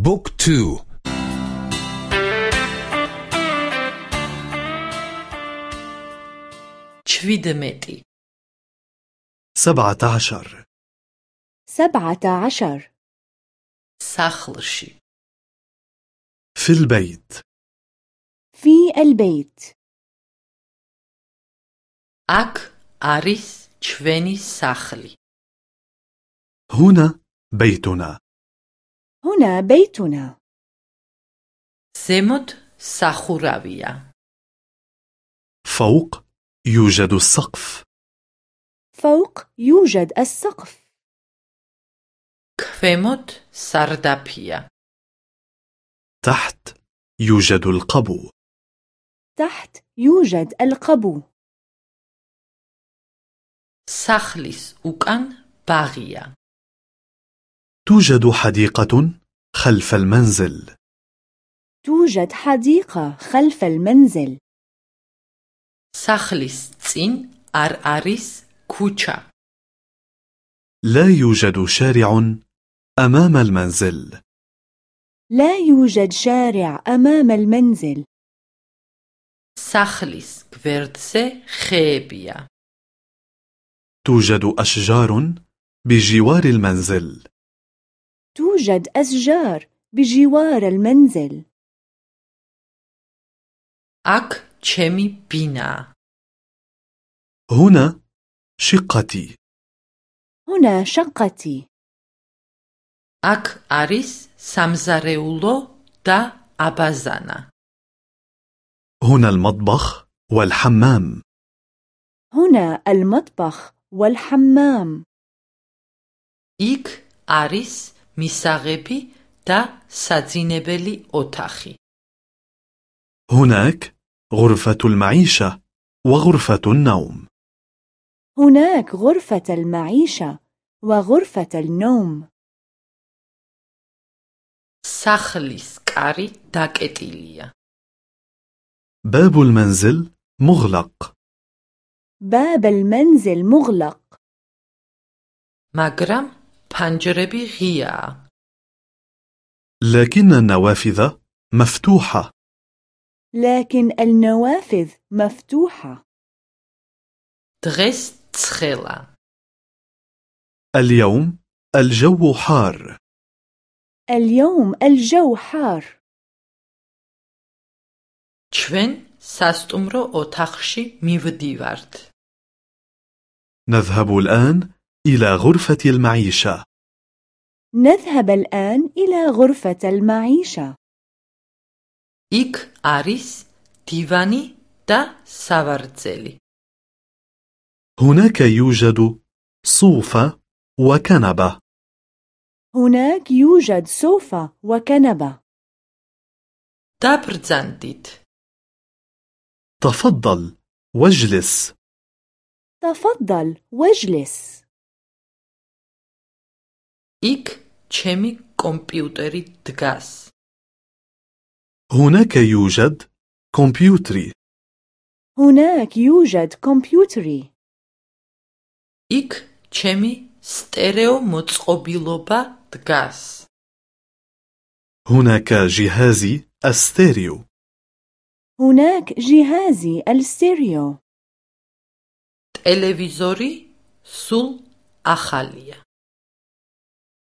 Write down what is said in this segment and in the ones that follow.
book two. ჩვიდმეტი سبعة عشر سبعة عشر სახლში في البيت. في البيت. აქ არის ჩვენი სახლი هنا بيتنا. هنا بيتنا ზემოთ სახურავია. فوق يوجد السقف فوق يوجد السقف ქვემოთ სარდაფია. تحت يوجد القبو تحت يوجد القبو სახლის უკან ბაღია. توجد حديقة خلف المنزل توجد حديقة خلف المنزل სახლის წინ არ არის ქუჩა. لا يوجد شارع أمام المنزل لا يوجد شارع أمام المنزل სახლის გვერდზე ხეებია. توجد أشجار بجوار المنزل توجد أشجار بجوار المنزل აქ ჩემი ბინაა. هنا شقتي هنا شقتي აქ არის სამზარეულო და აბაზანა. هنا المطبخ والحمام هنا المطبخ والحمام იქ არის მისაღები და საძინებელი ოთახი. هناك غرفة المعيشة وغرفة النوم هناك غرفة المعيشة وغرفة النوم სახლის კარი დაკეტილია. باب المنزل مغلق باب المنزل مغلق მაგრამ ფანჯრები ღიაა. لكن النوافذ مفتوحة لكن النوافذ مفتوحة დღეს ცხელა. اليوم الجو حار اليوم الجو حار ჩვენ სასტუმრო ოთახში მივდივართ. نذهب الآن إلى غرفة المعيشة نذهب الآن إلى غرفة المعيشة იქ არის დივანი და სავარძელი. هناك يوجد صوفة وكنبة هناك يوجد سوفة وكنبة დაბრძანდით. تفضل واجلس تفضل واجلس იქ ჩემი კომპიუტერი დგას. هناك يوجد كمبيوتري هناك يوجد كمبيوتري იქ ჩემი სტერეო მოწყობილობა დგას. هناك جهازي الستيريو هناك جهازي الستيريو ტელევიზორი სულ ახალია.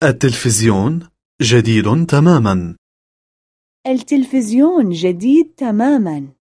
التلفزيون جديد تماما. التلفزيون جديد تماما.